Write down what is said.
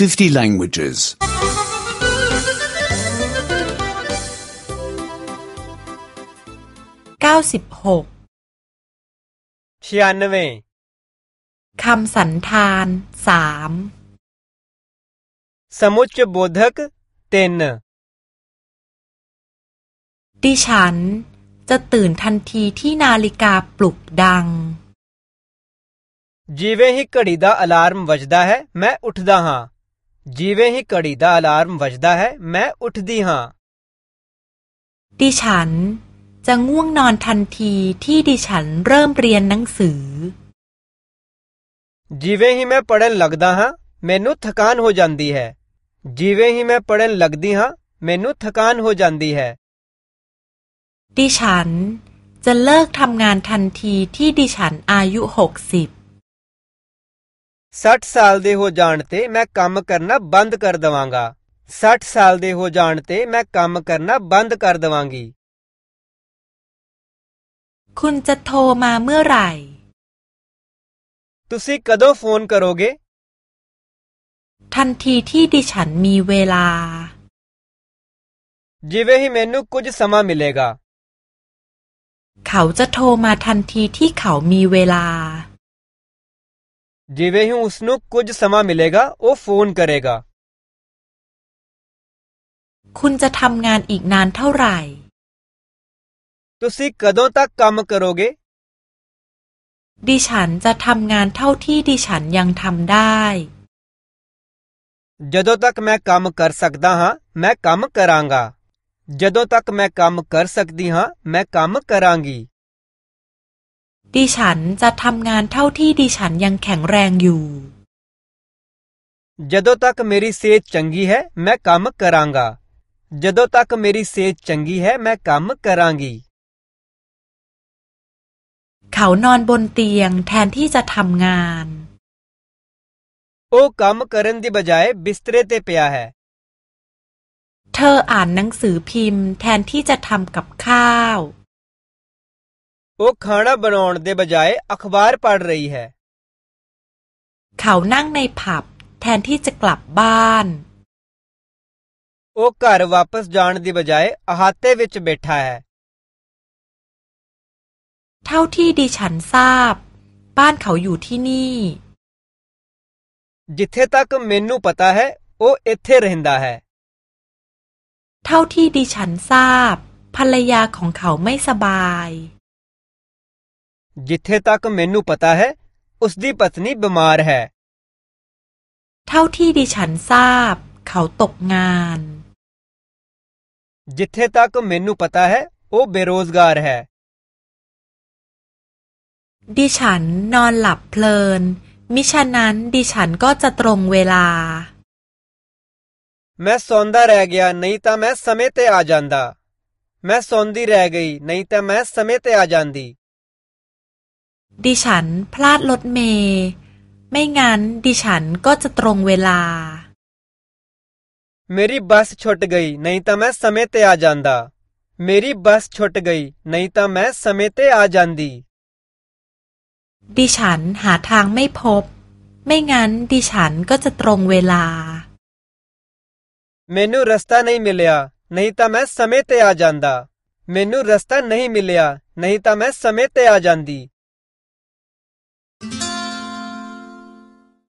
50 languages. 96 96คำสันธานสามสมุจโบธกเตนดิฉันจะตื่นทันทีที่นาฬิกาปลุกดัง ਜਿਵੇਂ ਹੀ ਘੜੀ ਦਾ ਅਲਾਰਮ ਵੱਜਦਾ ਹੈ ਮੈਂ ਉੱਠਦਾ ਹਾਂ ਜਿਵੇਂ ਹੀ ਘੜੀ ਦਾ ਅਲਾਰਮ ਵੱਜਦਾ ਹੈ ਮੈਂ ਉੱਠਦੀ ਹਾਂ ดิฉันจะง่วงนอนทันทีที่ดิฉันเริ่มเรียนหนังสือ ਜਿਵੇਂ ਹੀ ਮੈਂ ਪੜਨ ਲੱਗਦਾ ਹਾਂ ਮੈਨੂੰ ਥਕਾਨ ਹੋ ਜਾਂਦੀ ਹੈ ਜਿਵੇਂ ਹੀ ਮੈਂ ਪੜਨ ਲੱਗਦੀ ਹਾਂ ਮੈਨੂੰ ਥਕਾਨ ਹੋ ਜਾਂਦੀ ਹੈ ดิฉันจะเลิกทำงานทันทีที่ดิฉันอายุหกสิบ60 ਸਾਲ ਦੇ ਹੋ ਜਾਣ ਤੇ ਮੈਂ ਕੰਮ ਕਰਨਾ ਬੰਦ ਕਰ ਦਵਾਂਗਾ 60 ਸਾਲ ਦੇ ਹੋ ਜਾਣ ਤੇ ਮੈਂ ਕੰਮ ਕਰਨਾ ਬੰਦ ਕਰ ਦਵਾਂਗੀ คุณจะโทรมาเมื่อไหร่ ਤੁਸੀਂ ਕਦੋਂ ਫੋਨ ਕਰੋਗੇ ทันทีที่ดิฉันมีเวลา ਜਿਵੇਂ ਹੀ ਮੈਨੂੰ ਕੁਝ ਸਮਾਂ ਮਿਲੇਗਾ เขาจะโทรมาทันทีที่เขามีเวลา ਜਿਵੇਂ ਹੀ ਉਸ ਨੂੰ ਕੁਝ ਸਮਾਂ ਮਿਲੇਗਾ ਉਹ ਫੋਨ ਕਰੇਗਾ คุณจะทำงานอีกนานเท่าไหร่ ਤੁਸੀਂ ਕਦੋਂ ਤੱਕ ਕੰਮ ਕਰੋਗੇ ดิฉันจะทำงานเท่าที่ดิฉันยังทำได้ ਜਦੋਂ ਤੱਕ ਮੈਂ ਕੰਮ ਕਰ ਸਕਦਾ ਹਾਂ ਮੈਂ ਕੰਮ ਕਰਾਂਗਾ ਜਦੋਂ ਤੱਕ ਮੈਂ ਕੰਮ ਕਰ ਸਕਦੀ ਹਾਂ ਮੈਂ ਕੰਮ ਕਰਾਂਗੀ ดิฉันจะทำงานเท่าที่ ดิฉันยังแข็งแรงอยู่จดตักมีรีเซจังกี้เหแม่กามกรังกาจดตักมีรีเซจังกี้เหแม่กามกรังกีเขานอนบนเตียง แทนที่จะทำงาน โอ้กามกรันดีบัจายบิสเตรเตเปียเหเธออ่านหนังสือพิมพ์ แทนที่จะทำกับข้าว ਉਹ ਖਾਣਾ ਬਣਾਉਣ ਦੇ ਬਜਾਏ ਅਖਬਾਰ ਪੜ੍ਹ ਰਹੀ ਹੈ เขานั่งในผับแทนที่จะกลับบ้าน ਉਹ ਘਰ ਵਾਪਸ ਜਾਣ ਦੀ ਬਜਾਏ ਅਹਾਤੇ ਵਿੱਚ ਬੈਠਾ ਹੈ เท่าที่ดิฉันทราบบ้านเขาอยู่ที่นี่ ਜਿੱਥੇ ਤੱਕ ਮੈਨੂੰ ਪਤਾ ਹੈ ਉਹ ਇੱਥੇ ਰਹਿੰਦਾ ਹੈ เท่าที่ดิฉันทราบภรรยาของเขาไม่สบาย ਜਿੱਥੇ ਤੱਕ ਮੈਨੂੰ ਪਤਾ ਹੈ ਉਸ ਦੀ ਪਤਨੀ ਬਿਮਾਰ ਹੈ เท่าที่ดิฉันทราบเขาตกงาน ਜਿੱਥੇ ਤੱਕ ਮੈਨੂੰ ਪਤਾ ਹੈ ਉਹ ਬੇਰੋਜ਼ਗਾਰ ਹੈ ดิฉันนอนหลับเพลินมิฉะนั้นดิฉันก็จะตรงเวลา ਮੈਂ ਸੌਂਦਾ ਰਹਿ ਗਿਆ ਨਹੀਂ ਤਾਂ ਮੈਂ ਸਮੇਂ ਤੇ ਆ ਜਾਂਦਾ ਮੈਂ ਸੌਂਦੀ ਰਹਿ ਗਈ ਨਹੀਂ ਤਾਂ ਮੈਂ ਸਮੇਂ ਤੇ ਆ ਜਾਂਦੀ ดิฉันพลาดรถเมย์ไม่งั้นดิฉันก็จะตรงเวลาเมรีบัสช मेरी बस छट गई न มीं तो ยैं समय ते आ जांदा मेरी बस छट गई न ह ीตาแมैส समय ते आ ज าจันดีดิฉันหาทางไม่พบ ไม่งั้นดิฉันก็จะตรงเวลาเมนูรัสตาไม่มิเลียนี่ตาแม่สมัยเตะอาจันดาเมนูรัสตาไม่มิเลียนี่ตาแม่สมัยเตะอาจันดี